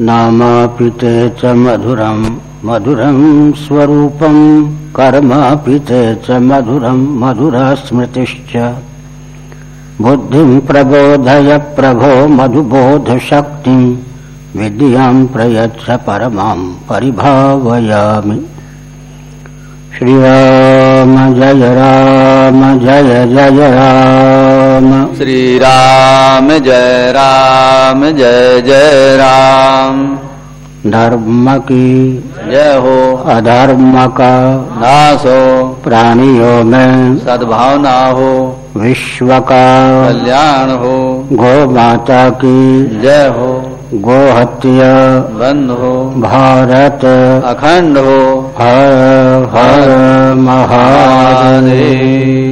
नामापिते च मधुरम् मधुरम् स्वरूपम् कर्मापिते च मधुरम् मधुरा स्मृतिश्च बुद्धिम् प्रबोधय प्रभो मधुबोधशक्तिम् विद्याम् प्रयच्छ परमाम् परिभावयामि। श्रीराम जय राम जय जय राम श्री राम जय राम जय जय राम। धर्म की जय हो। अधर्म का नाश हो। प्राणियों में सद्भावना हो। विश्व का कल्याण हो। गो माता की जय हो। गोहत्या बंद हो। भारत अखंड हो। हर हर महादेव।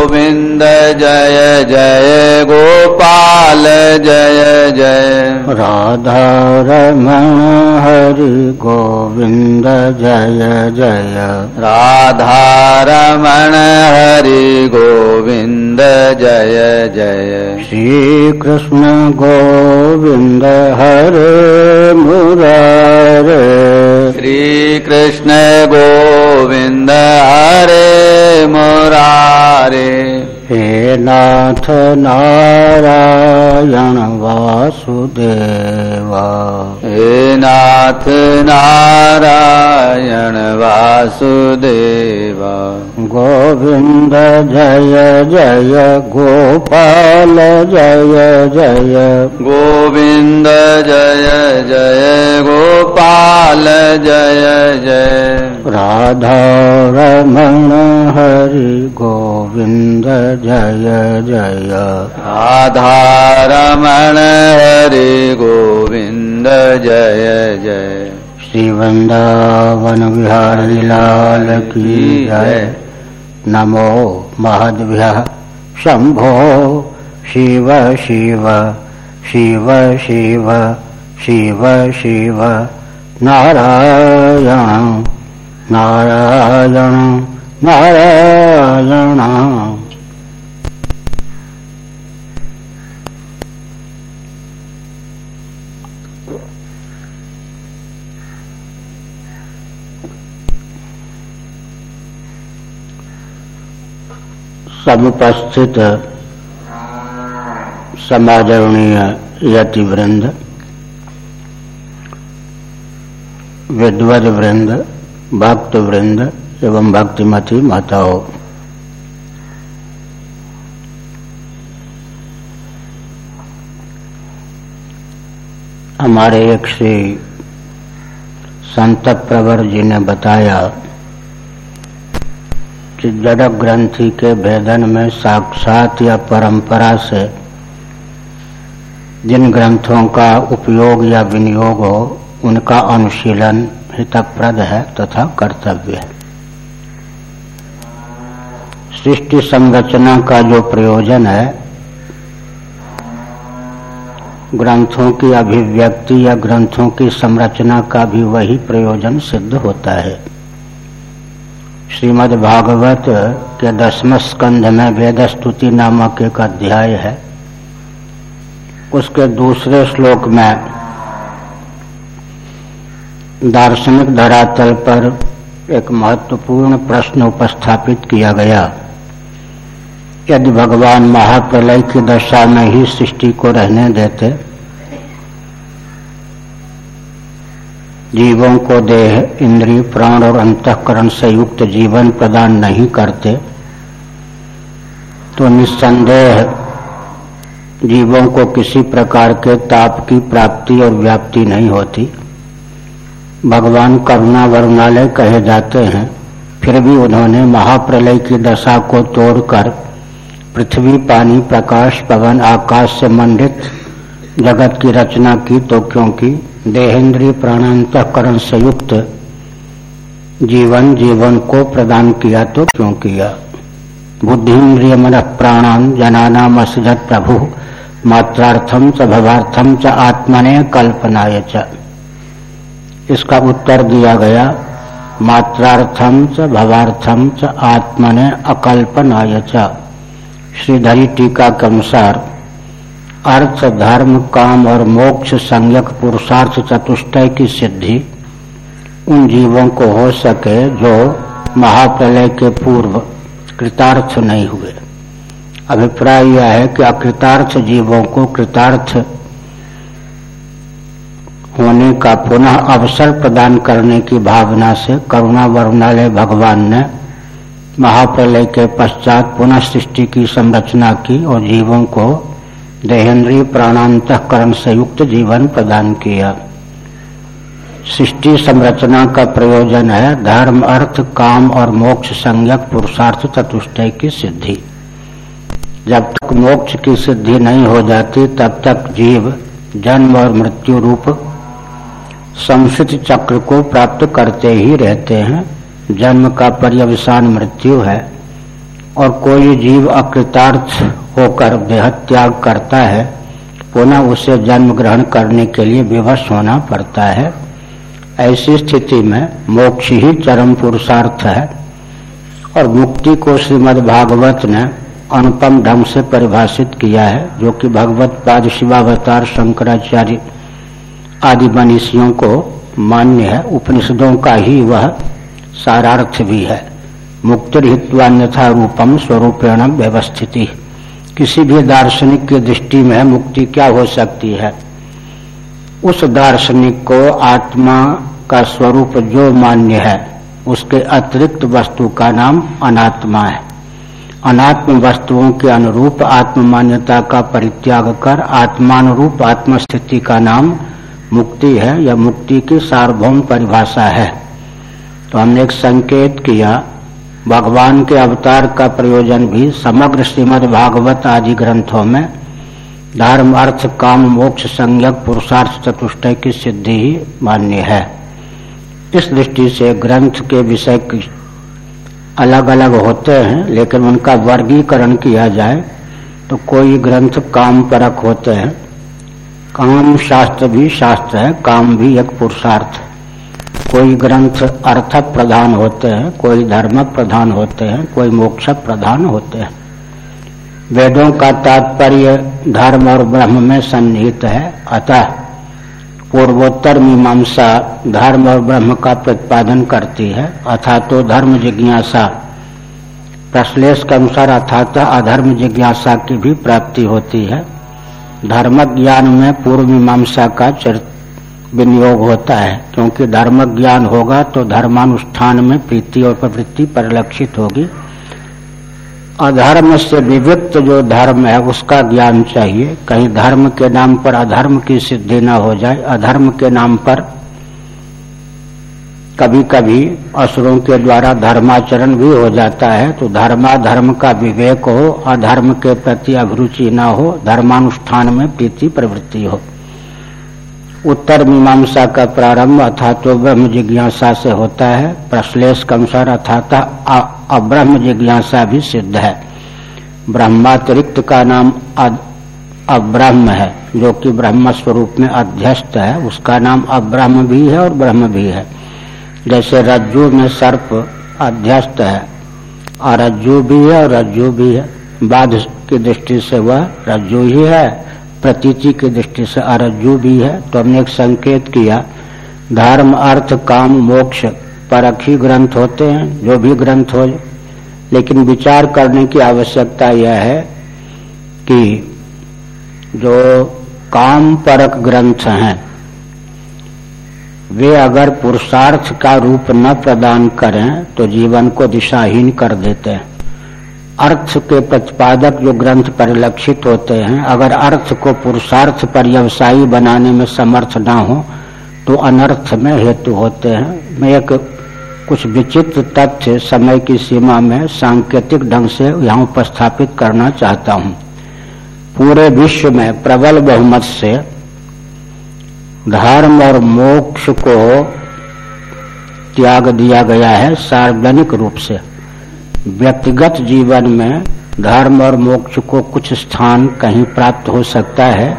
गोविंद जय जय गोपाल जय जय। राधा रमण हरि गोविंद जय जय। राधा रमण हरि गोविंद जय जय। श्री कृष्ण गोविंद हरे मुरारे। श्री कृष्ण गोविंद हरे मुरारे। हे नाथ नारायण वासुदेवा। हे नाथ नारायण वासुदेवा। गोविंद जय जय गोपाल जय जय। गोविंद जय जय गोपाल जय जय। राधा रमण हरि गोविंद जय जय राधारमण हरि गोविंद जय जय। श्री वृंदावन बिहारी लाल की जय। नमो महद्भ्य शंभो शिव शिव शिव शिव शिव शिव। नारायण नारायण नारायण। समुपस्थित समादरणीय यति वृंद विद्वद वृंद भक्त वृंद एवं भक्तिमती माताओं। हमारे एक श्री संत प्रवर जी ने बताया कि ग्रंथि के भेदन में साक्षात या परंपरा से जिन ग्रंथों का उपयोग या विनियोग हो, उनका अनुशीलन हितप्रद है तथा कर्तव्य है। सृष्टि संरचना का जो प्रयोजन है, ग्रंथों की अभिव्यक्ति या ग्रंथों की संरचना का भी वही प्रयोजन सिद्ध होता है। श्रीमद् भागवत के दसम स्कंध में वेद स्तुति नामक एक अध्याय है। उसके दूसरे श्लोक में दार्शनिक धरातल पर एक महत्वपूर्ण प्रश्न उपस्थापित किया गया। यदि भगवान महाप्रलय की दशा में ही सृष्टि को रहने देते जीवों को देह, इंद्रिय, प्राण और अंतकरण से युक्त जीवन प्रदान नहीं करते तो निस्संदेह जीवों को किसी प्रकार के ताप की प्राप्ति और व्याप्ति नहीं होती। भगवान करुणा वरुणालय कहे जाते हैं, फिर भी उन्होंने महाप्रलय की दशा को तोड़कर पृथ्वी, पानी, प्रकाश, पवन, आकाश से मंडित जगत की रचना की तो क्योंकि देहेंद्रीय प्राणांतकरण से युक्त जीवन जीवन को प्रदान किया तो क्यों किया? बुद्धिन्द्रिय मन प्राणान जनानाम असजत प्रभु, मात्रार्थम च भवार्थम च आत्मने कल्पनाय च। इसका उत्तर दिया गया, मात्रार्थम च भवार्थम च आत्मने अकल्पनाय च। श्रीधरी टीका के अनुसार अर्थ, धर्म, काम और मोक्ष संयक पुरुषार्थ, चतुष्टय की सिद्धि उन जीवों को हो सके जो महाप्रलय के पूर्व कृतार्थ नहीं हुए। अभिप्राय यह है कि अकृतार्थ जीवों को कृतार्थ होने का पुनः अवसर प्रदान करने की भावना से करुणा वरुणालय भगवान ने महाप्रलय के पश्चात पुनः सृष्टि की संरचना की और जीवों को देहेंद्रीय प्राणांतकरण से युक्त जीवन प्रदान किया। सृष्टि संरचना का प्रयोजन है, धर्म, अर्थ, काम और मोक्ष संज्ञक पुरुषार्थ चतुष्टय की सिद्धि। जब तक मोक्ष की सिद्धि नहीं हो जाती, तब तक जीव, जन्म और मृत्यु रूप संस्कृत चक्र को प्राप्त करते ही रहते हैं। जन्म का पर्यवसान मृत्यु है। और कोई जीव अकृतार्थ होकर बेहद त्याग करता है, पुनः उसे जन्म ग्रहण करने के लिए विवश होना पड़ता है। ऐसी स्थिति में मोक्ष ही चरम पुरुषार्थ है। और मुक्ति को श्रीमद भागवत ने अनुपम ढंग से परिभाषित किया है, जो कि भगवत पाद शिवावतार शंकराचार्य आदि मनीषियों को मान्य है। उपनिषदों का ही वह सारार्थ भी है। मुक्तिर्हित्वान्यथा रूपम स्वरूपेण व्यवस्थिति। किसी भी दार्शनिक की दृष्टि में मुक्ति क्या हो सकती है? उस दार्शनिक को आत्मा का स्वरूप जो मान्य है, उसके अतिरिक्त वस्तु का नाम अनात्मा है। अनात्म वस्तुओं के अनुरूप आत्म मान्यता का परित्याग कर आत्मानुरूप आत्मस्थिति का नाम मुक्ति है या मुक्ति की सार्वभौम परिभाषा है। तो हमने एक संकेत किया भगवान के अवतार का प्रयोजन भी समग्र श्रीमद भागवत आदि ग्रंथों में धर्म, अर्थ, काम, मोक्ष, संज्ञक, पुरुषार्थ, चतुष्टय की सिद्धि ही मान्य है। इस दृष्टि से ग्रंथ के विषय अलग अलग होते हैं, लेकिन उनका वर्गीकरण किया जाए तो कोई ग्रंथ काम परक होते हैं। काम शास्त्र भी शास्त्र है, काम भी एक पुरुषार्थ। कोई ग्रंथ अर्थ प्रधान होते हैं, कोई धर्म प्रधान होते हैं, कोई मोक्ष प्रधान होते हैं। वेदों का तात्पर्य धर्म और ब्रह्म में सन्निहित है। अतः पूर्वोत्तर मीमांसा धर्म और ब्रह्म का प्रतिपादन करती है। अथा तो धर्म जिज्ञासा, प्रश्लेष के अनुसार अर्थात अधर्म जिज्ञासा की भी प्राप्ति होती है। धर्म ज्ञान में पूर्व मीमांसा का विनियोग होता है। क्योंकि धर्म ज्ञान होगा तो धर्मानुष्ठान में प्रीति और प्रवृत्ति परिलक्षित होगी। अधर्म से विविक्त जो धर्म है, उसका ज्ञान चाहिए। कहीं धर्म के नाम पर अधर्म की सिद्धि न हो जाए। अधर्म के नाम पर कभी कभी असुरों के द्वारा धर्माचरण भी हो जाता है। तो धर्मा धर्म का विवेक हो, अधर्म के प्रति अभिरुचि न हो, धर्मानुष्ठान में प्रीति प्रवृत्ति हो। उत्तर मीमांसा का प्रारंभ अर्थात तो ब्रह्म जिज्ञासा से होता है। प्रश्लेष के अनुसार अर्थात अब्रह्म जिज्ञासा भी सिद्ध है। ब्रह्मातिरिक्त का नाम अब्रह्म है, जो कि ब्रह्म स्वरूप में अध्यस्त है। उसका नाम अब्रह्म भी है और ब्रह्म भी है। जैसे रज्जु में सर्प अध्यस्त है और रज्जु भी है और रज्जु भी है। बाध की दृष्टि से वह रज्जु ही है। प्रतीति की दृष्टि से अरज्जु भी है तो हमने एक संकेत किया, धर्म, अर्थ, काम, मोक्ष परखी ग्रंथ होते हैं, जो भी ग्रंथ हो। लेकिन विचार करने की आवश्यकता यह है कि जो काम परक ग्रंथ हैं, वे अगर पुरुषार्थ का रूप न प्रदान करें तो जीवन को दिशाहीन कर देते हैं। अर्थ के प्रतिपादक जो ग्रंथ परिलक्षित होते हैं, अगर अर्थ को पुरुषार्थ पर व्यवसायी बनाने में समर्थ न हो तो अनर्थ में हेतु होते हैं। मैं एक कुछ विचित्र तथ्य समय की सीमा में सांकेतिक ढंग से यहाँ उपस्थापित करना चाहता हूँ। पूरे विश्व में प्रबल बहुमत से धर्म और मोक्ष को त्याग दिया गया है सार्वजनिक रूप से। व्यक्तिगत जीवन में धर्म और मोक्ष को कुछ स्थान कहीं प्राप्त हो सकता है।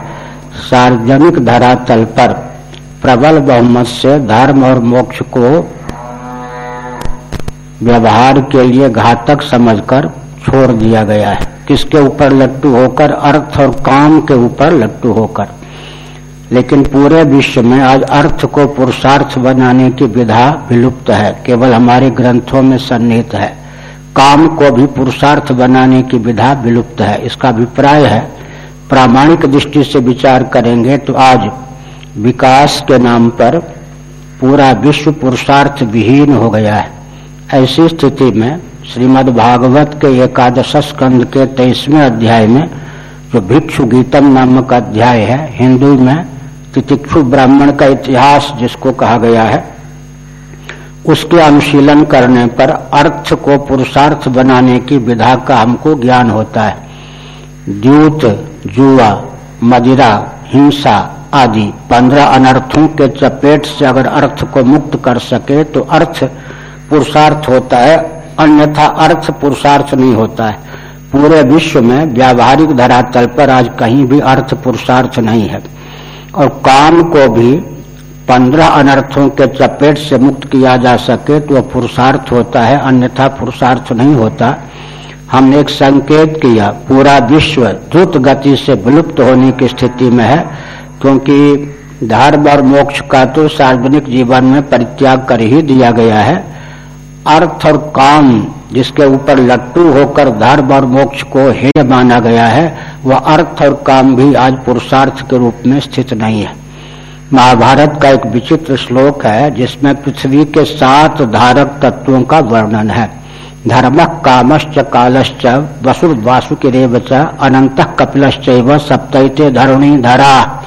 सार्वजनिक धरातल पर प्रबल बहुमत से धर्म और मोक्ष को व्यवहार के लिए घातक समझकर छोड़ दिया गया है। किसके ऊपर लट्टू होकर, अर्थ और काम के ऊपर लट्टू होकर। लेकिन पूरे विश्व में आज अर्थ को पुरुषार्थ बनाने की विधा विलुप्त है। केवल हमारे ग्रंथों में सन्निहित है। काम को भी पुरुषार्थ बनाने की विधा विलुप्त है। इसका अभिप्राय है, प्रामाणिक दृष्टि से विचार करेंगे तो आज विकास के नाम पर पूरा विश्व पुरुषार्थ विहीन हो गया है। ऐसी स्थिति में श्रीमद् भागवत के एकादश स्कंद के तेईसवें अध्याय में जो भिक्षु गीतम नामक अध्याय है, हिंदू में तितिक्षु ब्राह्मण का इतिहास जिसको कहा गया है उसके अनुशीलन करने पर अर्थ को पुरुषार्थ बनाने की विधा का हमको ज्ञान होता है। द्यूत जुआ, मदिरा, हिंसा आदि पंद्रह अनर्थों के चपेट से अगर अर्थ को मुक्त कर सके तो अर्थ पुरुषार्थ होता है, अन्यथा अर्थ पुरुषार्थ नहीं होता है। पूरे विश्व में व्यावहारिक धरातल पर आज कहीं भी अर्थ पुरुषार्थ नहीं है। और काम को भी पंद्रह अनर्थों के चपेट से मुक्त किया जा सके तो वह पुरुषार्थ होता है, अन्यथा पुरुषार्थ नहीं होता। हमने एक संकेत किया, पूरा विश्व द्रुत गति से विलुप्त होने की स्थिति में है, क्योंकि धर्म और मोक्ष का तो सार्वजनिक जीवन में परित्याग कर ही दिया गया है। अर्थ और काम, जिसके ऊपर लट्टू होकर धर्म और मोक्ष को हेय माना गया है, वह अर्थ और काम भी आज पुरुषार्थ के रूप में स्थित नहीं है। महाभारत का एक विचित्र श्लोक है, जिसमें पृथ्वी के सात धारक तत्वों का वर्णन है। धर्म कामश्च कालश्च वसुर वासुकिरेव अनंत कपिलश्च सप्तते धरुणी धरा।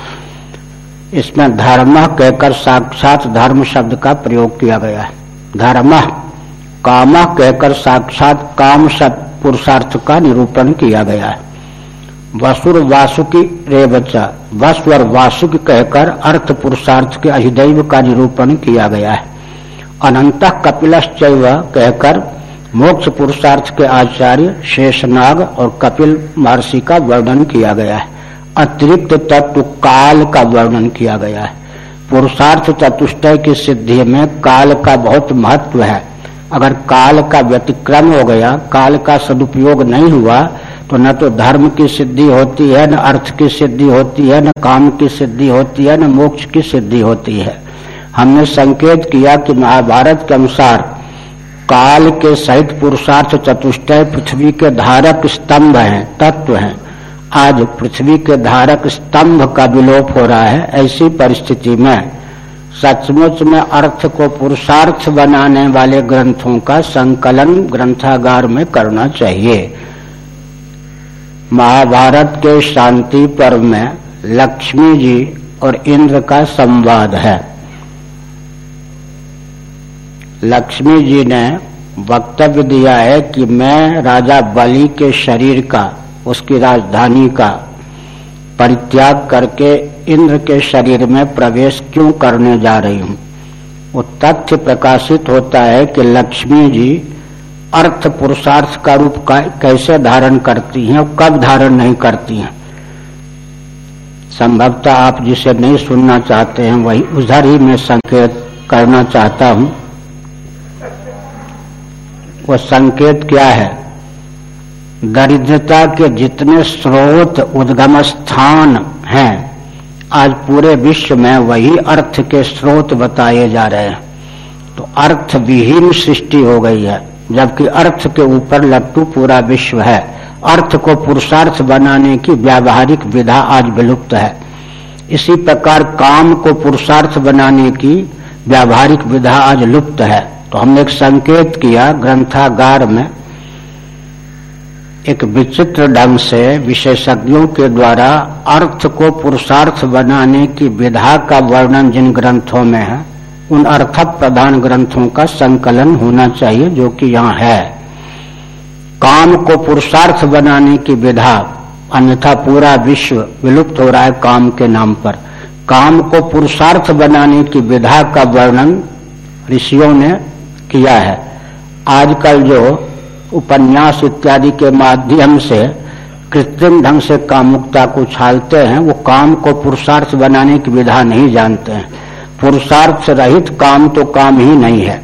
इसमें धर्म कहकर साक्षात धर्म शब्द का प्रयोग किया गया है। धर्म काम कहकर साक्षात काम शब्द पुरुषार्थ का निरूपण किया गया है। वसुर वासुकी रेवचा वसु और वासुक कहकर अर्थ पुरुषार्थ के अधिदैव का निरूपण किया गया है। अनंत कपिलश्चैव कहकर मोक्ष पुरुषार्थ के आचार्य शेषनाग और कपिल महर्षि का वर्णन किया गया है। अतिरिक्त तत्व काल का वर्णन किया गया है। पुरुषार्थ चतुष्टय की सिद्धि में काल का बहुत महत्व है। अगर काल का व्यतिक्रम हो गया, काल का सदुपयोग नहीं हुआ तो न तो धर्म की सिद्धि होती है, न अर्थ की सिद्धि होती है, न काम की सिद्धि होती है, न मोक्ष की सिद्धि होती है। हमने संकेत किया कि महाभारत के अनुसार काल के सहित पुरुषार्थ चतुष्टय पृथ्वी के धारक स्तंभ हैं, तत्व हैं। आज पृथ्वी के धारक स्तंभ का विलोप हो रहा है ऐसी परिस्थिति में सचमुच में अर्थ को पुरुषार्थ बनाने वाले ग्रंथों का संकलन ग्रंथागार में करना चाहिए। महाभारत के शांति पर्व में लक्ष्मी जी और इंद्र का संवाद है। लक्ष्मी जी ने वक्तव्य दिया है कि मैं राजा बलि के शरीर का, उसकी राजधानी का परित्याग करके इंद्र के शरीर में प्रवेश क्यों करने जा रही हूँ? वो तथ्य प्रकाशित होता है कि लक्ष्मी जी अर्थ पुरुषार्थ का रूप कैसे धारण करती हैं, और कब धारण नहीं करती हैं? संभवतः आप जिसे नहीं सुनना चाहते हैं, वही उधर ही मैं संकेत करना चाहता हूँ। वो संकेत क्या है? दरिद्रता के जितने स्रोत उद्गम स्थान हैं, आज पूरे विश्व में वही अर्थ के स्रोत बताए जा रहे हैं। तो अर्थ विहीन सृष्टि हो गई है। जबकि अर्थ के ऊपर लट्टू पूरा विश्व है। अर्थ को पुरुषार्थ बनाने की व्यावहारिक विधा आज विलुप्त है। इसी प्रकार काम को पुरुषार्थ बनाने की व्यावहारिक विधा आज लुप्त है। तो हमने एक संकेत किया ग्रंथागार में। एक विचित्र ढंग से विशेषज्ञों के द्वारा अर्थ को पुरुषार्थ बनाने की विधा का वर्णन जिन ग्रंथों में है उन अर्थ प्रधान ग्रंथों का संकलन होना चाहिए जो कि यहाँ है। काम को पुरुषार्थ बनाने की विधा, अन्यथा पूरा विश्व विलुप्त हो रहा है काम के नाम पर। काम को पुरुषार्थ बनाने की विधा का वर्णन ऋषियों ने किया है। आजकल जो उपन्यास इत्यादि के माध्यम से कृत्रिम ढंग से कामुकता को छालते हैं, वो काम को पुरुषार्थ बनाने की विधा नहीं जानते हैं। पुरुषार्थ रहित काम तो काम ही नहीं है।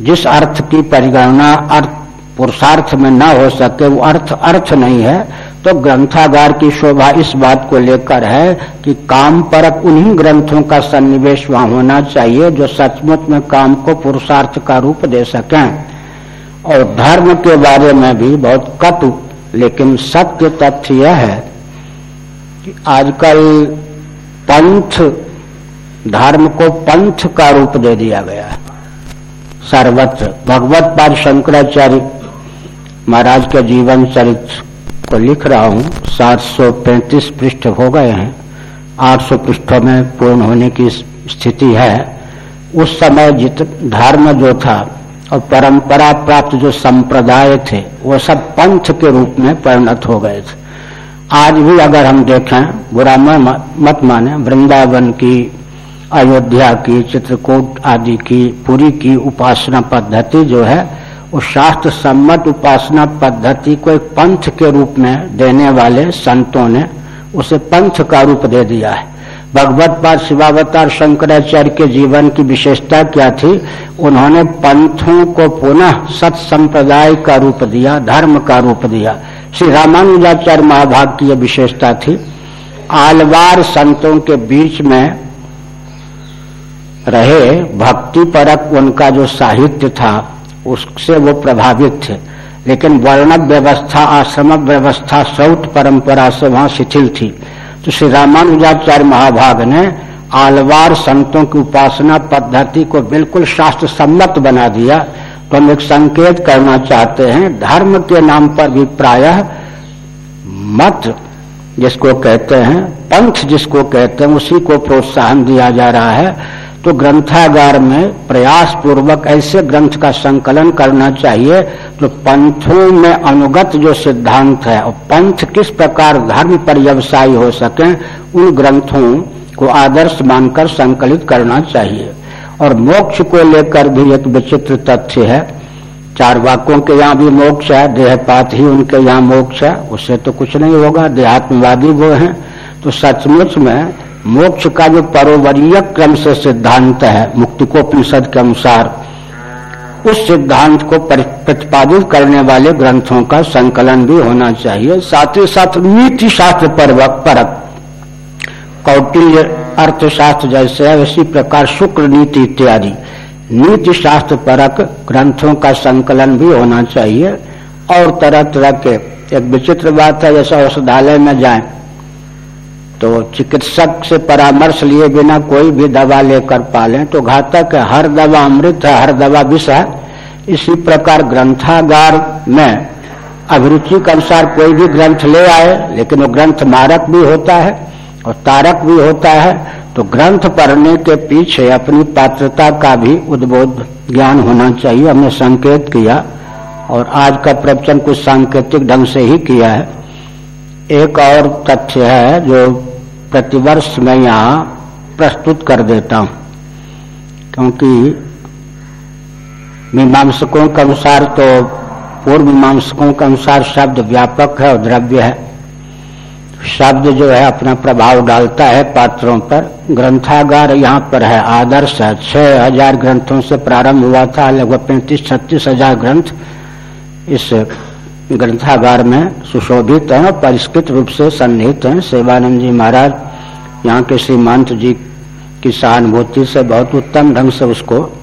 जिस अर्थ की परिगणना अर्थ, पुरुषार्थ में न हो सके, वो अर्थ अर्थ नहीं है। तो ग्रंथागार की शोभा इस बात को लेकर है कि काम परक उन्हीं ग्रंथों का सन्निवेश वहाँ होना चाहिए जो सचमुच में काम को पुरुषार्थ का रूप दे सकें। और धर्म के बारे में भी बहुत कटु, लेकिन सत्य तथ्य यह है कि आजकल पंथ धर्म को पंथ का रूप दे दिया गया है। सर्वत्र। भगवत पाद शंकराचार्य महाराज के जीवन चरित्र को लिख रहा हूँ। 735 पृष्ठ हो गए हैं। 800 पृष्ठों में पूर्ण होने की स्थिति है। उस समय जित धर्म जो था और परंपरा प्राप्त जो संप्रदाय थे, वो सब पंथ के रूप में परिणत हो गए थे। आज भी अगर हम देखें, बुरा मत माने, वृंदावन की अयोध्या की, चित्रकूट आदि की, पुरी की उपासना पद्धति जो है, उस शास्त्र सम्मत उपासना पद्धति को एक पंथ के रूप में देने वाले संतों ने उसे पंथ का रूप दे दिया है। भगवत पाद शिवावतार शंकराचार्य के जीवन की विशेषता क्या थी? उन्होंने पंथों को पुनः सत संप्रदाय का रूप दिया, धर्म का रूप दिया। श्री रामानुजाचार्य महाभाग की यह विशेषता थी। आलवार संतों के बीच में रहे भक्ति परक उनका जो साहित्य था, उससे वो प्रभावित थे। लेकिन वर्ण व्यवस्था आश्रम व्यवस्था सौत परंपरा से वहाँ शिथिल थी। तो श्री रामानुजाचार्य महाभाग ने आलवार संतों की उपासना पद्धति को बिल्कुल शास्त्र सम्मत बना दिया। तो हम एक संकेत करना चाहते हैं, धर्म के नाम पर भी प्रायः मत जिसको कहते हैं, पंथ जिसको कहते हैं, उसी को प्रोत्साहन दिया जा रहा है। तो ग्रंथागार में प्रयास पूर्वक ऐसे ग्रंथ का संकलन करना चाहिए तो पंथों में अनुगत जो सिद्धांत है और पंथ किस प्रकार धर्म पर व्यवसायी हो सके, उन ग्रंथों को आदर्श मानकर संकलित करना चाहिए। और मोक्ष को लेकर भी एक विचित्र तथ्य है। चार वाक्यों के यहाँ भी मोक्ष है, देहपात ही उनके यहाँ मोक्ष है उससे तो कुछ नहीं होगा, देहात्मवादी वो हैं। तो सचमुच में मोक्ष का जो परोवरीय क्रम से सिद्धांत है मुक्ति को अनुसार, उस सिद्धांत को प्रतिपादित करने वाले ग्रंथों का संकलन भी होना चाहिए। साथ ही साथ नीति शास्त्र पर परक, कौटिल्य अर्थशास्त्र जैसे है, इसी प्रकार शुक्र नीति इत्यादि। नीति शास्त्र परक ग्रंथों का संकलन भी होना चाहिए। और तरह तरह के, एक विचित्र बात है, जैसे औषधालय में जाएँ तो चिकित्सक से परामर्श लिए बिना कोई भी दवा लेकर पालें तो घातक है। हर दवा अमृत है, हर दवा विष है। इसी प्रकार ग्रंथागार में अभिरुचि के अनुसार कोई भी ग्रंथ ले आए, लेकिन वो ग्रंथ मारक भी होता है और तारक भी होता है तो ग्रंथ पढ़ने के पीछे अपनी पात्रता का भी उद्बोध ज्ञान होना चाहिए। हमने संकेत किया और आज का प्रवचन कुछ सांकेतिक ढंग से ही किया है। एक और तथ्य है जो प्रतिवर्ष मैं यहाँ प्रस्तुत कर देता हूँ, क्योंकि मीमांसकों के अनुसार तो पूर्व मीमांसकों के अनुसार शब्द व्यापक है और द्रव्य है। शब्द जो है अपना प्रभाव डालता है पात्रों पर। ग्रंथागार यहाँ पर है, आदर्श है। छह हज़ार ग्रंथों से प्रारंभ हुआ था, लगभग पैंतीस, छत्तीस हज़ार ग्रंथ इस ग्रंथागार में सुशोभित हैं परिष्कृत रूप से सन्निहित हैं। सेवानंद जी महाराज, यहाँ के श्रीमंत जी की सहानुभूति से बहुत उत्तम ढंग से उसको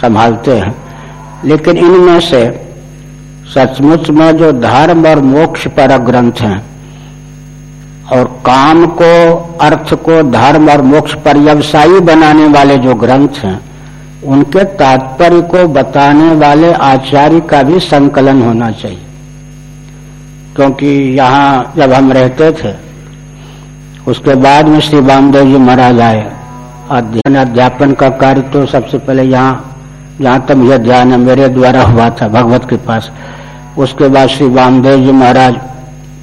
संभालते हैं। लेकिन इनमें से सचमुच में जो धर्म और मोक्ष पर ग्रंथ हैं और काम को, अर्थ को, धर्म और मोक्ष पर व्यवसायी बनाने वाले जो ग्रंथ हैं, उनके तात्पर्य को बताने वाले आचार्य का भी संकलन होना चाहिए। क्योंकि यहाँ जब हम रहते थे, उसके बाद में श्री बामदेव जी महाराज आए। अध्ययन, अध्यापन का कार्य तो सबसे पहले यहाँ जहाँ तक यह ध्यान है मेरे द्वारा हुआ था, भगवत के पास। उसके बाद श्री बामदेव जी महाराज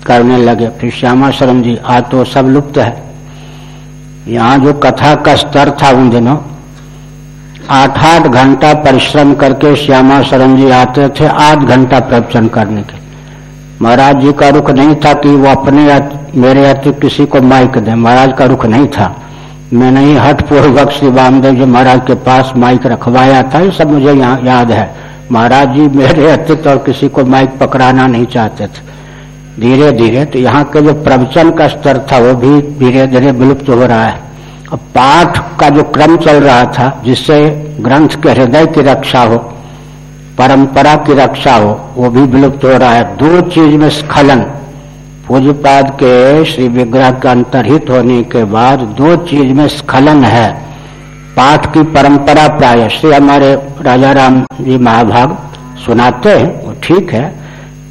करने लगे। फिर श्यामा शरण जी आज तो सब लुप्त है। यहाँ जो कथा का स्तर था उन दिनों, आठ आठ घंटा परिश्रम करके श्यामा शरण जी आते थे आध घंटा प्रवचन करने के महाराज जी का रुख नहीं था कि वो अपने या मेरे या तो किसी को माइक दे। महाराज का रुख नहीं था। मैंने ही हट पूर्वक श्री वामदेव जी महाराज के पास माइक रखवाया था। ये सब मुझे यहाँ याद है। महाराज जी मेरे अतिथ और किसी को माइक पकड़ाना नहीं चाहते थे। धीरे धीरे तो यहाँ के जो प्रवचन का स्तर था, वो भी धीरे धीरे विलुप्त हो रहा है। पाठ का जो क्रम चल रहा था, जिससे ग्रंथ के हृदय की रक्षा हो परंपरा की रक्षा हो, वो भी विलुप्त हो रहा है। दो चीज़ में स्खलन। पूज्यपाद के श्री विग्रह का अंतरहित होने के बाद दो चीज़ में स्खलन है। पाठ की परंपरा प्राय, श्री हमारे राजा राम जी महाभाग सुनाते हैं, वो ठीक है।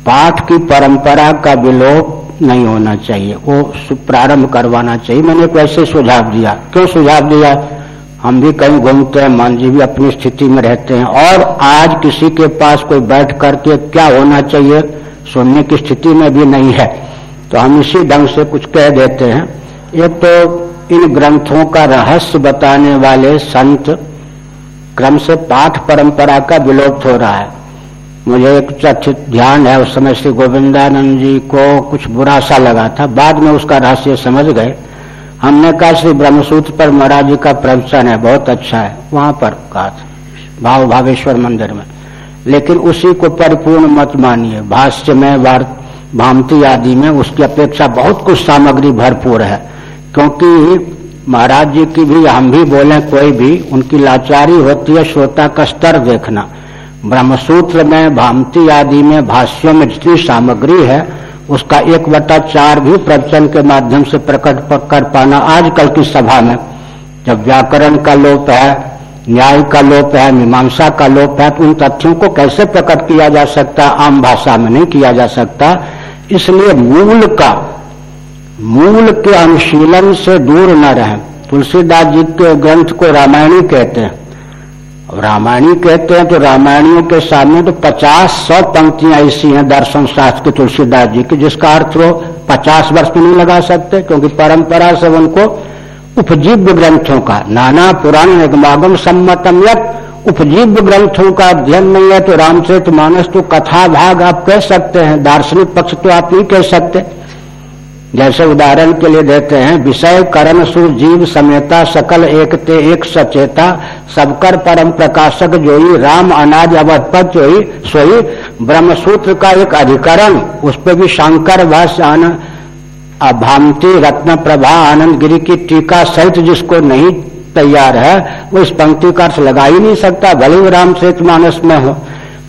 पाठ की परंपरा का विलोप नहीं होना चाहिए, वो प्रारंभ करवाना चाहिए। मैंने एक वैसे सुझाव दिया। क्यों सुझाव दिया? हम भी कहीं घूमते हैं मान जी भी अपनी स्थिति में रहते हैं। और आज किसी के पास कोई बैठ करके क्या होना चाहिए, सुनने की स्थिति में भी नहीं है। तो हम इसी ढंग से कुछ कह देते हैं। एक तो इन ग्रंथों का रहस्य बताने वाले संत क्रम से पाठ परंपरा का विलोप हो रहा है। मुझे एक चर्चित ध्यान है, उस समय श्री गोविंदानंद जी को कुछ बुरा सा लगा था। बाद में उसका रहस्य समझ गए। हमने कहा, श्री ब्रह्मसूत्र पर महाराज जी का प्रवचन है, बहुत अच्छा है। वहाँ पर कहा था, भाव भावेश्वर मंदिर में। लेकिन उसी को परिपूर्ण मत मानिए। भाष्य में भामती आदि में उसकी अपेक्षा बहुत कुछ सामग्री भरपूर है। क्योंकि महाराज जी की भी, हम भी बोले, कोई भी, उनकी लाचारी होती है, श्रोता का स्तर देखना। ब्रह्मसूत्र में, भामती आदि में, भाष्यों में जितनी सामग्री है उसका एक बटा चार भी प्रवचन के माध्यम से प्रकट कर पाना आजकल की सभा में। जब व्याकरण का लोप है, न्याय का लोप है, मीमांसा का लोप है तो उन तथ्यों को कैसे प्रकट किया जा सकता? आम भाषा में नहीं किया जा सकता। इसलिए मूल का, मूल के अनुशीलन से दूर न रहे। तुलसीदास जी के ग्रंथ को रामायणी कहते हैं। रामायणी कहते हैं तो रामायणियों के सामने तो पचास सौ पंक्तियाँ ऐसी हैं दर्शन शास्त्र के तुलसीदास जी की, जिसका अर्थ वो पचास वर्ष में नहीं लगा सकते, क्योंकि परंपरा से उनको उपजीव्य ग्रंथों का, नाना पुराण निगमागम सम्मतम यत उपजीव्य ग्रंथों का अध्ययन नहीं है तो रामचरित मानस तो कथा भाग आप कह सकते हैं, दार्शनिक पक्ष तो आप नहीं कह सकते जैसे उदाहरण के लिए देते हैं, विषय करण सुर जीव समेता सकल एकते एक सचेता, सबकर परम प्रकाशक जोई राम अनाज अवधपत जोई सोई, ब्रह्मसूत्र का एक अधिकरण, उस पर भी शंकर आनंद अभामती रत्न प्रभा आनंद गिरी की टीका सहित जिसको नहीं तैयार है, वो इस पंक्ति का अर्थ लगा ही नहीं सकता, भले राम सेत मानस में हो।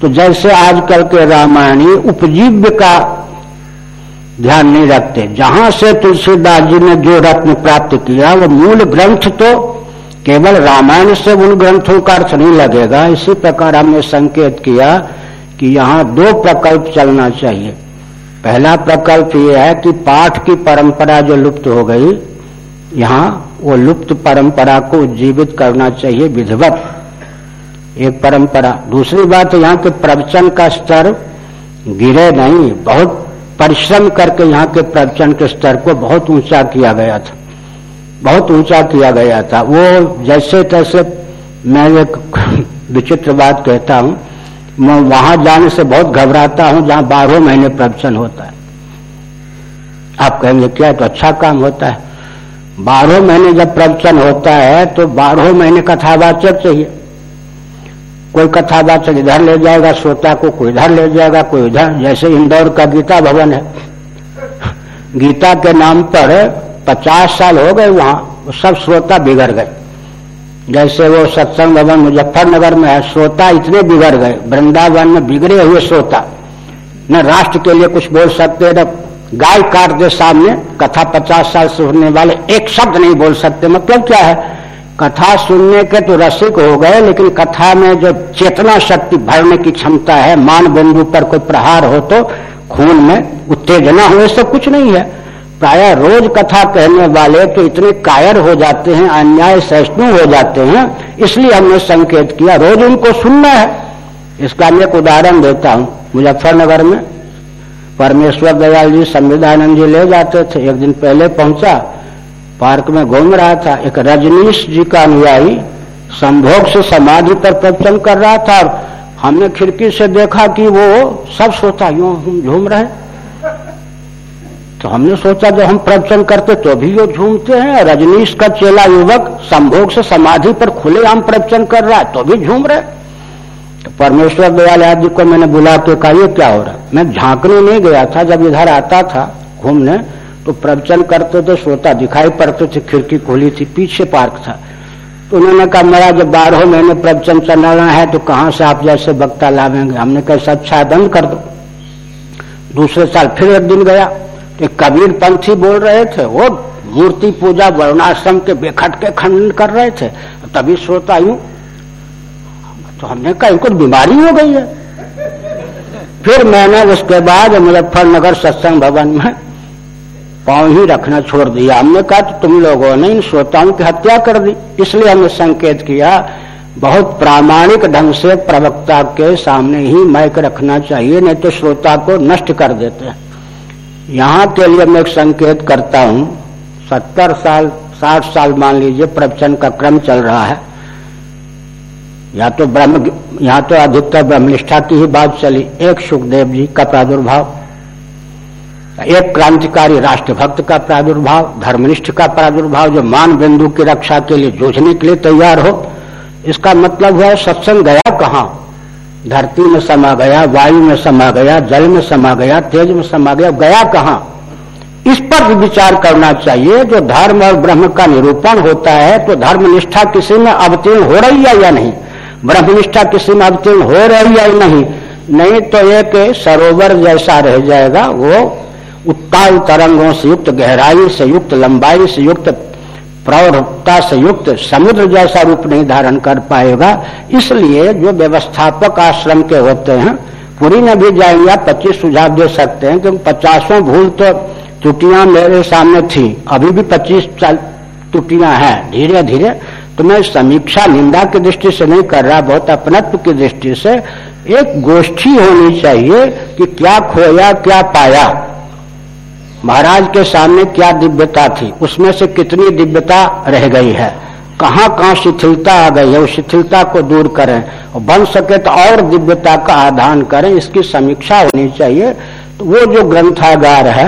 तो जैसे आजकल के रामायणी उपजीव्य का ध्यान नहीं रखते। जहाँ से तुलसीदास जी ने जो रत्न प्राप्त किया, वो मूल ग्रंथ तो केवल रामायण से उन ग्रंथों का अर्थ नहीं लगेगा। इसी प्रकार हमने संकेत किया कि यहाँ दो प्रकल्प चलना चाहिए। पहला प्रकल्प ये है कि पाठ की परंपरा जो लुप्त हो गई, यहाँ वो लुप्त परंपरा को जीवित करना चाहिए विधिवत। एक परंपरा। दूसरी बात, यहाँ के प्रवचन का स्तर गिरे नहीं, बहुत परिश्रम करके यहाँ के प्रवचन के स्तर को बहुत ऊँचा किया गया था। बहुत ऊँचा किया गया था। वो जैसे तैसे, मैं एक विचित्र बात कहता हूँ, मैं वहाँ जाने से बहुत घबराता हूँ, जहाँ बारह महीने प्रवचन होता है। आप कहेंगे, क्या तो अच्छा काम होता है? बारह महीने जब प्रवचन होता है तो बारह महीने कथावाचक चाहिए। कोई कथा कथावाचक इधर ले जाएगा श्रोता को कोई इधर ले जाएगा, कोई इधर जैसे इंदौर का गीता भवन है। गीता के नाम पर पचास साल हो गए वहाँ सब श्रोता बिगड़ गए। जैसे वो सत्संग भवन मुजफ्फरनगर में है, श्रोता इतने बिगड़ गए। वृंदावन में बिगड़े हुए श्रोता। न राष्ट्र के लिए कुछ बोल सकते, न गाय काट दे सामने कथा पचास साल से सुनने वाले एक शब्द नहीं बोल सकते। मतलब क्या है? कथा सुनने के तो रसिक हो गए, लेकिन कथा में जो चेतना शक्ति भरने की क्षमता है मान बिंदु पर कोई प्रहार हो तो खून में उत्तेजना हो, ऐसा कुछ नहीं है। प्राय रोज कथा कहने वाले तो इतने कायर हो जाते हैं, अन्याय सहिष्णु हो जाते हैं, इसलिए हमने संकेत किया, रोज उनको सुनना है। इसका मैं एक उदाहरण देता हूँ, मुजफ्फरनगर में। परमेश्वर दयाल जी संविधानंद जी ले जाते थे, एक दिन पहले पहुँचा पार्क में घूम रहा था। एक रजनीश जी का अनुयायी संभोग से समाधि पर प्रवचन कर रहा था और हमने खिड़की से देखा कि वो सब सोता, यूँ हम झूम रहे तो हमने सोचा, जब हम प्रवचन करते तो भी वो झूमते हैं। रजनीश का चेला युवक संभोग से समाधि पर खुले आम प्रवचन कर रहा है तो भी झूम रहे तो परमेश्वर दयाल जी को मैंने बुला के कहा, ये क्या हो रहा मैं झांकने नहीं गया था, जब इधर आता था घूमने तो प्रवचन करते थे श्रोता दिखाई पड़ते थे, खिड़की खोली थी, पीछे पार्क था। तो उन्होंने कहा, मेरा जब बारह महीने प्रवचन चलाना है तो कहाँ से आप जैसे वक्ता लावेंगे? हमने कैसा अच्छा दंड कर दो। दूसरे साल फिर एक दिन गया तो कबीर पंथी बोल रहे थे, वो मूर्ति पूजा, वर्णाश्रम के बेखट के खंडन कर रहे थे, तभी श्रोता यूँ। तो हमने कहा, इनको बीमारी हो गई है। फिर मैंने उसके बाद मुजफ्फरनगर सत्संग भवन में पाँव ही रखना छोड़ दिया। हमने कहा तो तुम लोगों ने इन श्रोताओं की हत्या कर दी। इसलिए हमने संकेत किया, बहुत प्रामाणिक ढंग से प्रवक्ता के सामने ही माइक रखना चाहिए, नहीं तो श्रोता को नष्ट कर देते हैं। यहाँ के लिए मैं एक संकेत करता हूँ। सत्तर साल, साठ साल मान लीजिए प्रवचन का क्रम चल रहा है। या तो ब्रह्म यहाँ तो अधिकतर ब्रह्मनिष्ठा की ही बात चली। एक सुखदेव जी का प्रादुर्भाव। एक क्रांतिकारी राष्ट्रभक्त का प्रादुर्भाव, धर्मनिष्ठ का प्रादुर्भाव, जो मान बिंदु की रक्षा के लिए जूझने के लिए तैयार हो, इसका मतलब है सत्संग गया कहाँ? धरती में समा गया, वायु में समा गया, जल में समा गया, तेज में समा गया गया कहाँ? इस पर विचार करना चाहिए, जो धर्म और ब्रह्म का निरूपण होता है तो धर्म निष्ठा किसी में अवतीर्ण हो रही है या नहीं? ब्रह्मनिष्ठा किसी में अवतीर्ण हो रही है या नहीं? नहीं तो एक सरोवर जैसा रह जाएगा, वो उत्ताल तरंगों से युक्त, गहराई से युक्त, लंबाई से युक्त, प्रौढ़ता से युक्त, समुद्र जैसा रूप नहीं धारण कर पाएगा। इसलिए जो व्यवस्थापक आश्रम के होते हैं, पूरी न भी जाएँगे पच्चीस सुझाव दे सकते हैं, क्योंकि पचासों भूल तो त्रुटियाँ मेरे सामने थी। अभी भी पच्चीस त्रुटियाँ हैं धीरे धीरे तो मैं समीक्षा, निंदा की दृष्टि से नहीं कर रहा, बहुत अपनत्व की दृष्टि से। एक गोष्ठी होनी चाहिए कि क्या खोया, क्या पाया। महाराज के सामने क्या दिव्यता थी? उसमें से कितनी दिव्यता रह गई है? कहाँ कहाँ शिथिलता आ गई है? उस शिथिलता को दूर करें। और बन सके तो और दिव्यता का आधान करें। इसकी समीक्षा होनी चाहिए। तो वो जो ग्रंथागार है,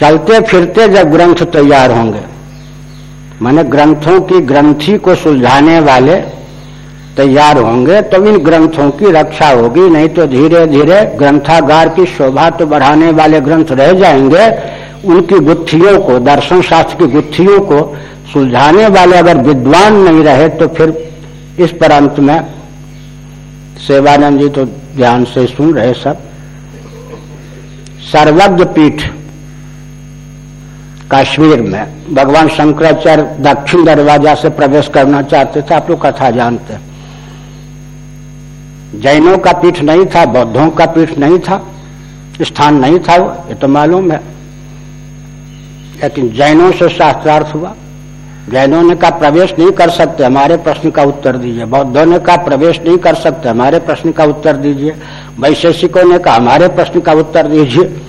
चलते फिरते जब ग्रंथ तैयार होंगे, मैंने ग्रंथों की ग्रंथी को सुलझाने वाले तैयार होंगे तो इन ग्रंथों की रक्षा होगी। नहीं तो धीरे धीरे ग्रंथागार की शोभा तो बढ़ाने वाले ग्रंथ रह जाएँगे। उनकी गुत्थियों को, दर्शन शास्त्र की गुत्थियों को सुलझाने वाले अगर विद्वान नहीं रहे तो फिर इस पर अंत में सेवानंद जी तो ध्यान से सुन रहे सब। सर्वज्ञ पीठ कश्मीर में, भगवान शंकराचार्य दक्षिण दरवाज़ा से प्रवेश करना चाहते थे। आप लोग कथा जानते हैं। जैनों का पीठ नहीं था, बौद्धों का पीठ नहीं था, स्थान नहीं था वो, ये तो मालूम है। लेकिन जैनों से शास्त्रार्थ हुआ। जैनों ने कहा, प्रवेश नहीं कर सकते, हमारे प्रश्न का उत्तर दीजिए। बौद्धों ने कहा, प्रवेश नहीं कर सकते, हमारे प्रश्न का उत्तर दीजिए। वैशेषिकों ने कहा, हमारे प्रश्न का उत्तर दीजिए।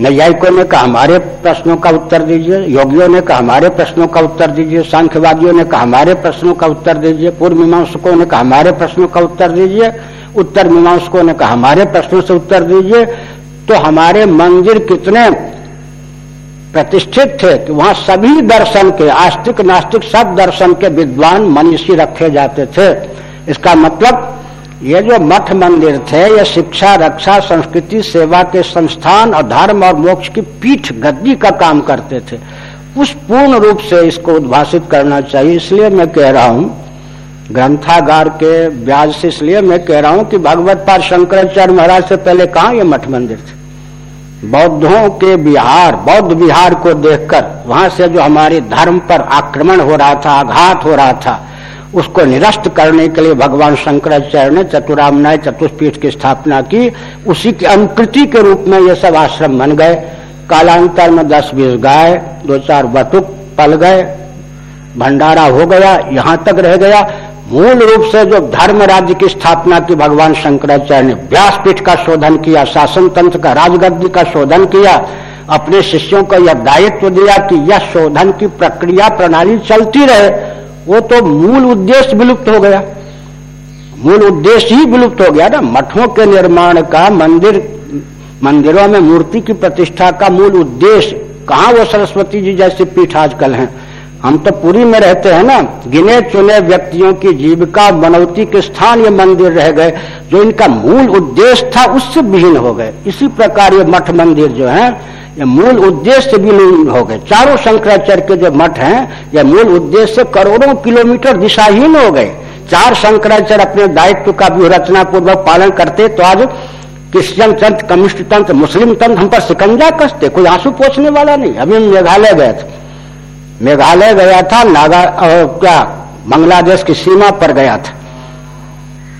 नैयायिकों ने कहा, हमारे प्रश्नों का उत्तर दीजिए, योगियों ने कहा, हमारे प्रश्नों का उत्तर दीजिए, सांख्यवादियों ने कहा, हमारे प्रश्नों का उत्तर दीजिए, पूर्व मीमांसकों ने कहा, हमारे प्रश्नों का उत्तर दीजिए, उत्तर मीमांसकों ने कहा, हमारे प्रश्नों से उत्तर दीजिए। तो हमारे मंदिर कितने प्रतिष्ठित थे कि वहाँ सभी दर्शन के, आस्तिक नास्तिक सब दर्शन के विद्वान मनीषी रखे जाते थे। इसका मतलब ये जो मठ मंदिर थे, ये शिक्षा, रक्षा, संस्कृति, सेवा के संस्थान और धर्म और मोक्ष की पीठ गद्दी का काम करते थे। उस पूर्ण रूप से इसको उद्भाषित करना चाहिए, इसलिए मैं कह रहा हूँ, ग्रंथागार के ब्याज से इसलिए मैं कह रहा हूँ कि भगवत पाद शंकराचार्य महाराज से पहले कहा ये मठ मंदिर थे? बौद्धों के बिहार, बौद्ध बिहार को देखकर, वहाँ से जो हमारे धर्म पर आक्रमण हो रहा था, आघात हो रहा था उसको निरस्त करने के लिए भगवान शंकराचार्य ने चतुरामनाय चतुष्पीठ की स्थापना की। उसी की अनुकृति के रूप में ये सब आश्रम बन गए। कालांतर में दस बीस गाय, दो चार बटुक पल गए। भंडारा हो गया, यहाँ तक रह गया। मूल रूप से जो धर्म राज्य की स्थापना की भगवान शंकराचार्य ने व्यासपीठ का शोधन किया शासन तंत्र का, राजगद्दी का शोधन किया, अपने शिष्यों को यह दायित्व दिया कि यह शोधन की प्रक्रिया प्रणाली चलती रहे। वो तो मूल उद्देश्य विलुप्त हो गया। मूल उद्देश्य ही विलुप्त हो गया ना। मठों के निर्माण का, मंदिर, मंदिरों में मूर्ति की प्रतिष्ठा का मूल उद्देश्य, कहाँ वो सरस्वती जी जैसे पीठ आजकल हैं? हम तो पूरी में रहते हैं ना। गिने चुने व्यक्तियों की जीविका मनौती के स्थान ये मंदिर रह गए। जो इनका मूल उद्देश्य था, उससे विहीन हो गए। इसी प्रकार ये मठ मंदिर जो है ये मूल उद्देश्य से विलीन हो गए। चारों शंकराचार्य के जो मठ हैं, ये मूल उद्देश्य करोड़ों किलोमीटर दिशाहीन हो गए। चार शंकराचार्य अपने दायित्व का भी रचना पूर्वक पालन करते तो आज क्रिश्चियन तंत्र, कम्युनिस्ट तंत्र, मुस्लिम तंत्र हम पर सिकंजा कसते, कोई आँसू पोछने वाला नहीं। अभी हम मेघालय गए थे। मेघालय गया था, नागा क्या, बांग्लादेश की सीमा पर गया था।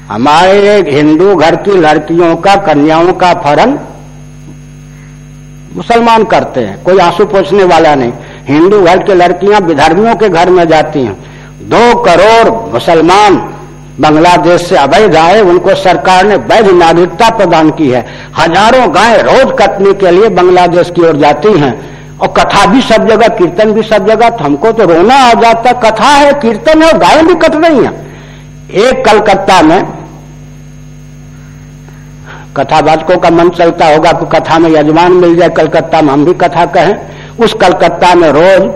हमारे हिंदू घर की लड़कियों का, कन्याओं का फरन मुसलमान करते हैं, कोई आँसू पोछने वाला नहीं। हिंदू घर की लड़कियाँ विधर्मियों के घर में जाती हैं। दो करोड़ मुसलमान बांग्लादेश से अवैध आए, उनको सरकार ने वैध नागरिकता प्रदान की है। हज़ारों गाय रोज कटने के लिए बांग्लादेश की ओर जाती हैं। और कथा भी सब जगह, कीर्तन भी सब जगह। तो हमको तो रोना आ जाता कथा है, कीर्तन है गायें भी कट रही है। एक कलकत्ता में कथावाचकों का मन चलता होगा कि कथा में यजमान मिल जाए, कलकत्ता में हम भी कथा कहें। उस कलकत्ता में रोज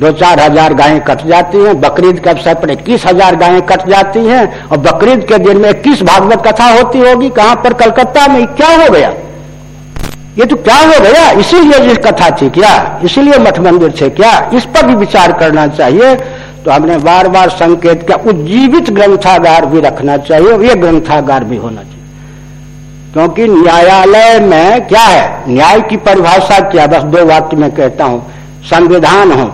दो चार हज़ार गायें कट जाती हैं, बकरीद के अवसर पर इक्कीस हज़ार गायें कट जाती हैं, और बकरीद के दिन में इक्कीस भागवत कथा होती होगी, कहाँ पर? कलकत्ता में। क्या हो गया? ये तो क्या हो गया? इसीलिए ये कथा थी क्या? इसीलिए मठ मंदिर थे क्या? इस पर भी विचार करना चाहिए। तो हमने बार बार संकेत किया, उज्जीवित ग्रंथागार भी रखना चाहिए, और ये ग्रंथागार भी होना चाहिए। क्योंकि न्यायालय में क्या है? न्याय की परिभाषा क्या बस दो वाक्य में कहता हूँ। संविधान हो।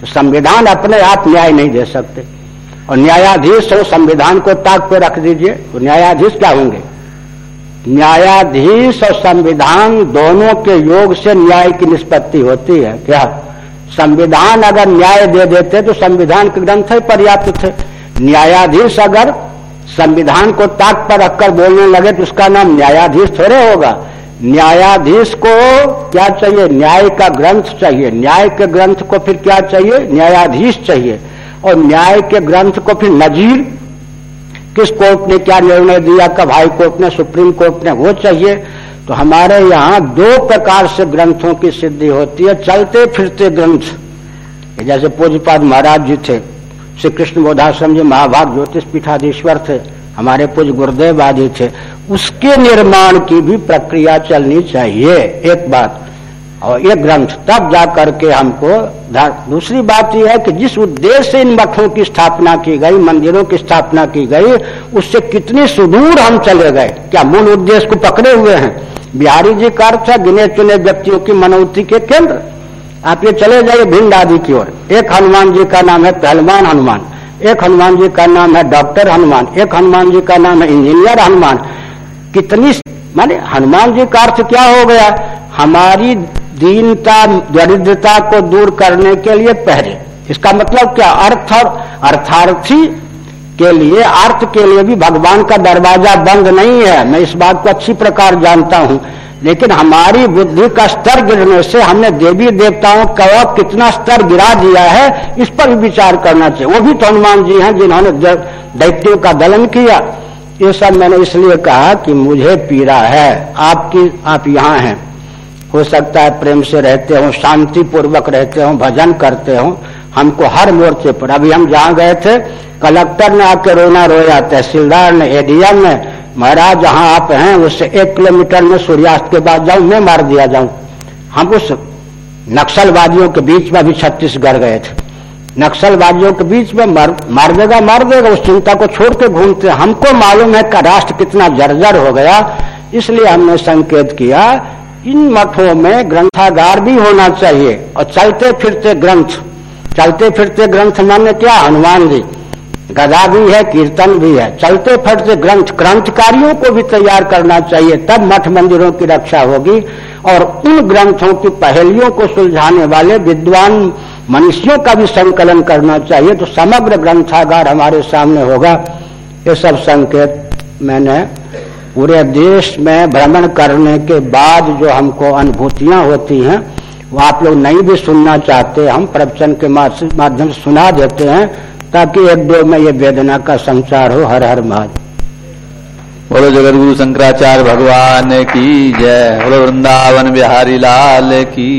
तो संविधान अपने आप न्याय नहीं दे सकते। और न्यायाधीश हो, संविधान को ताक पे रख दीजिए। तो न्यायाधीश क्या होंगे? न्यायाधीश और संविधान दोनों के योग से न्याय की निष्पत्ति होती है। क्या? संविधान अगर न्याय दे देते तो संविधान के ग्रंथ ही पर्याप्त थे। न्यायाधीश अगर संविधान को ताक पर रखकर बोलने लगे तो उसका नाम न्यायाधीश थोड़े होगा। न्यायाधीश को क्या चाहिए? न्याय का ग्रंथ चाहिए। न्याय के ग्रंथ को फिर क्या चाहिए? न्यायाधीश चाहिए। और न्याय के ग्रंथ को फिर नजीर? किस कोर्ट ने क्या निर्णय दिया? कब हाई कोर्ट ने, सुप्रीम कोर्ट ने वो चाहिए। तो हमारे यहाँ दो प्रकार से ग्रंथों की सिद्धि होती है। चलते फिरते ग्रंथ। जैसे पूजपाद महाराज जी थे। श्री कृष्ण बोधाश्रम जी महाभाग ज्योतिष पीठाधीश्वर थे, हमारे पूज गुरुदेव आदि थे, उसके निर्माण की भी प्रक्रिया चलनी चाहिए, एक बात। और ये ग्रंथ तब जा करके हमको दूसरी बात यह है कि जिस उद्देश्य से इन मठों की स्थापना की गई, मंदिरों की स्थापना की गई, उससे कितनी सुदूर हम चले गए। क्या मूल उद्देश्य को पकड़े हुए हैं? बिहारी जी का अर्थ है, गिने चुने व्यक्तियों की मनोवृत्ति के केंद्र। आप ये चले जाइए भिंड आदि की ओर। एक हनुमान जी का नाम है पहलवान हनुमान। एक हनुमान जी का नाम है डॉक्टर हनुमान। एक हनुमान जी का नाम है इंजीनियर हनुमान। कितनी माने हनुमान जी का अर्थ क्या हो गया? हमारी दीनता, दरिद्रता को दूर करने के लिए पहरे इसका मतलब क्या? अर्थ और अर्थार्थी के लिए, अर्थ के लिए भी भगवान का दरवाज़ा बंद नहीं है। मैं इस बात को अच्छी प्रकार जानता हूँ। लेकिन हमारी बुद्धि का स्तर गिरने से हमने देवी देवताओं का कितना स्तर गिरा दिया है, इस पर भी विचार करना चाहिए। वो भी तो हनुमान जी हैं जिन्होंने दैत्यों का दलन किया। ये सब मैंने इसलिए कहा कि मुझे पीड़ा है। आपकी, आप यहाँ हैं। हो सकता है प्रेम से रहते हो शांति पूर्वक रहते हो, भजन करते हो। हमको हर मोर्चे पर। अभी हम जहाँ गए थे, कलेक्टर ने आके रोना रोया, तहसीलदार ने एडीएम ने महाराज जहाँ आप हैं उससे एक किलोमीटर में सूर्यास्त के बाद जाऊँ मैं मार दिया जाऊँ। हम उस नक्सलवादियों के बीच में भी छत्तीसगढ़ गए थे। नक्सलवादियों के बीच में मार, मार देगा मार देगा उस चिंता को छोड़ के घूमते हमको मालूम है कि राष्ट्र कितना जर्जर हो गया इसलिए हमने संकेत किया इन मठों में ग्रंथागार भी होना चाहिए और चलते फिरते ग्रंथ। चलते फिरते ग्रंथ मान्य क्या? हनुमान जी। गदा भी है, कीर्तन भी है। चलते फिरते ग्रंथ क्रांतिकारियों को भी तैयार करना चाहिए, तब मठ मंदिरों की रक्षा होगी और उन ग्रंथों की पहेलियों को सुलझाने वाले विद्वान मनुष्यों का भी संकलन करना चाहिए। तो समग्र ग्रंथागार हमारे सामने होगा। ये सब संकेत मैंने पूरे देश में भ्रमण करने के बाद जो हमको अनुभूतियाँ होती हैं, वो आप लोग नहीं भी सुनना चाहते, हम प्रवचन के माध्यम से सुना देते हैं। ताकि एक दो में ये वेदना का संसार हो हर हर महादेव बोलो जगत गुरु शंकराचार्य भगवान की जय। बोलो वृंदावन बिहारी लाल की